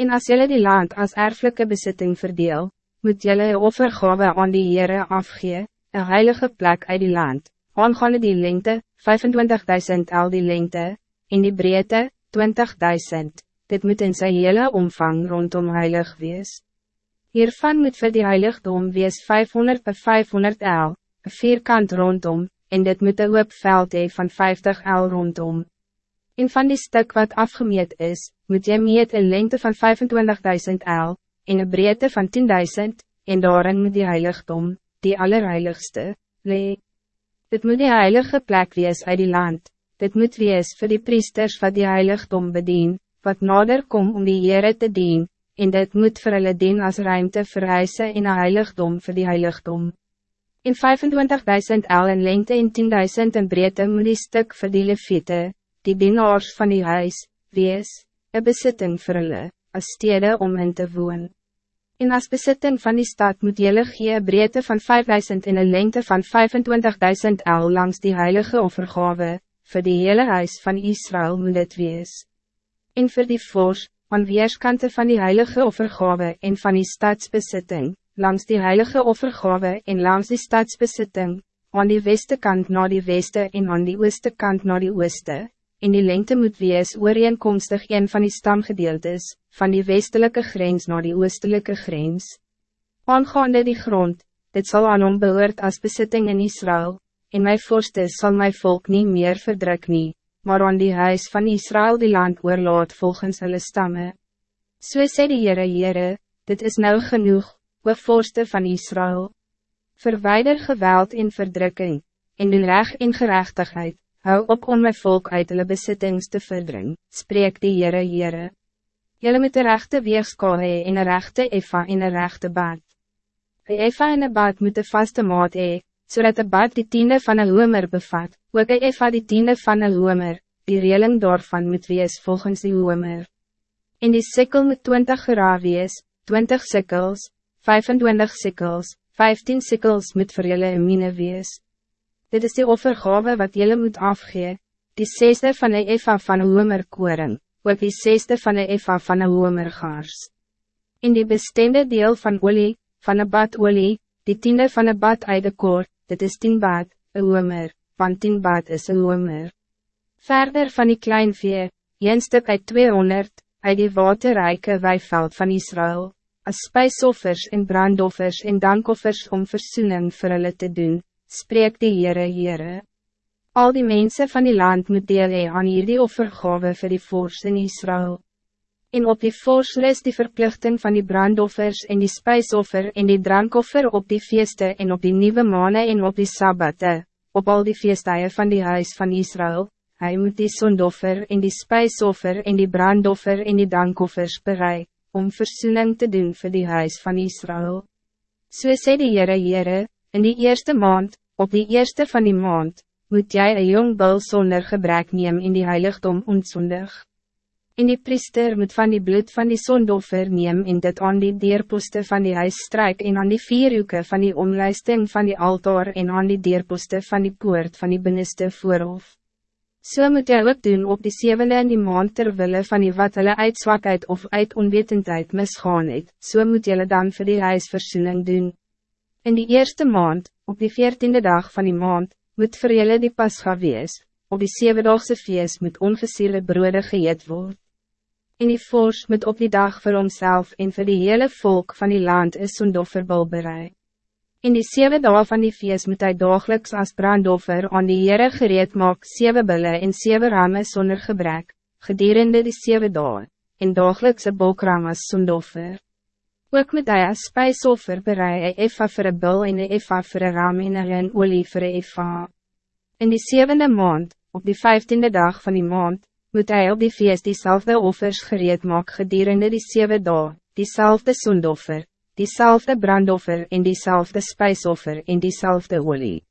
En als jullie die land als erfelijke bezitting verdeel, moet jullie een offergave aan die Heere afgee, een heilige plek uit die land, aangaande die lengte, 25.000 al die lengte, en die breedte, 20.000, dit moet in zijn hele omvang rondom heilig wees. Hiervan moet vir die heiligdom wees 500 bij 500 el, een vierkant rondom, en dit moet een veld hee van 50 el rondom. En van die stuk wat afgemeet is, moet jy meet een lengte van 25.000 el, en een breedte van 10.000, en daarin moet die heiligdom, die allerheiligste, lee. Dit moet die heilige plek wees uit die land, dit moet wees voor die priesters wat die heiligdom bedien, wat nader kom om die Heere te dien, en dit moet vir hulle dien as ruimte verhuise in een heiligdom voor die heiligdom. In 25.000 el in lengte en 10.000 in breedte moet die stuk vir die leviete, die dienaars van die huis, wees, een besitting vir hulle, as stede om in te woon. En as besitting van die stad moet jylle gee breedte van 5.000 en een lengte van 25.000 el langs die heilige offergave, voor die hele huis van Israël moet het wees. En voor die fors, aan weerskante van die heilige offergave en van die stadsbesitting, langs die heilige offergave en langs die stadsbesitting, aan die weste kant na die weste en aan die ooste kant na die ooste, en die lengte moet wees ooreenkomstig een van die stamgedeeltes, van die westelijke grens na die oostelike grens. Aangaande die grond, dit zal aan hom behoort as besitting in Israël, en my vorste zal my volk niet meer verdruk nie, maar aan die huis van Israël die land oorlaat volgens hulle stamme. So sê die Heere Heere, dit is nou genoeg, o voorste van Israël. Verwijder geweld en verdrukking, en doen recht en gerechtigheid, hou op om my volk uit hulle besittings te verdring, spreek die Heere Heere. Julle moet een rechte weegskaal hee en een rechte effa en een rechte baat. Een effa en een baat moet een vaste maat hee, zodat so de bad die tiende van een homer bevat, ook een effa die tiende van een homer, die reling daarvan moet wees volgens die homer. In die sikkel moet 20 gera wees, 20 sikkels, 25 sikkels, 15 sikkels moet vir julle een mine wees. Dit is die offergave wat jullie moet afgee, die zesde van een effa van homer koring, ook die zesde van een effa van homer gaars. In die bestemde deel van olie, van een bad olie, die tiende van een bad uit de koor, dit is tien baat, een homer, want tien baat is een homer. Verder van die klein vee, een stuk uit 200, uit die waterrijke weiveld van Israël, as spijsoffers en brandoffers en dankoffers om versoening vir hulle te doen, spreek die Heere Heere. Al die mensen van die land moet deel hee aan hierdie offergave vir die vors in Israël en op die vors rest die verplichting van die brandoffers en die spijsoffer en die drankoffer op die feeste en op die nieuwe maanden en op die sabbate, op al die feestuien van die huis van Israël, hij moet die zondoffer en die spijsoffer en die brandoffer en die dankoffers bereik, om verzoening te doen voor die huis van Israël. So sê die Heere Heere, in die eerste maand, op die eerste van die maand, moet jij een jong bul zonder gebrek neem in die heiligdom ontzondig. En die priester moet van die bloed van die zondoffer neem en dit aan die deurposte van die huis strijk en aan die vierhoeken van die omlijsting van die altaar en aan die deurposte van die poort van die binneste voorhof. So moet jy ook doen op die zevende in die maand terwille van die wat hulle uit zwakheid of uit onwetendheid misgaan het, so moet jylle dan voor die huisversoening doen. In die eerste maand, op die veertiende dag van die maand, moet vir jylle die pasga wees, op die zevendaagse feest moet ongesierde brode geëet word en die vors moet op die dag voor homself en voor die hele volk van die land is zo'n dofferbal bereid. In die zeven dagen van die feest moet hij dagelijks als brandoffer aan die Heere gereed maak zeven billen en zeven ramen zonder gebrek, gedurende die zeven dagen, en dagelijks een bokram als zondoffer. Ook moet hij als spijsoffer bereid een effa voor een bil en een effa voor een ram en een olie voor een effa. In die zevende maand, op die vijftiende dag van die maand, moet hij op die feest diezelfde offers gereed maak gedurende die zeven dagen, diezelfde zondoffer, diezelfde brandoffer en diezelfde spijsoffer en diezelfde olie.